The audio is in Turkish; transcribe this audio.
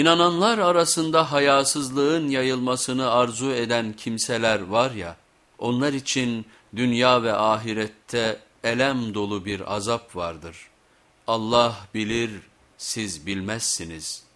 İnananlar arasında hayasızlığın yayılmasını arzu eden kimseler var ya, onlar için dünya ve ahirette elem dolu bir azap vardır. Allah bilir, siz bilmezsiniz.''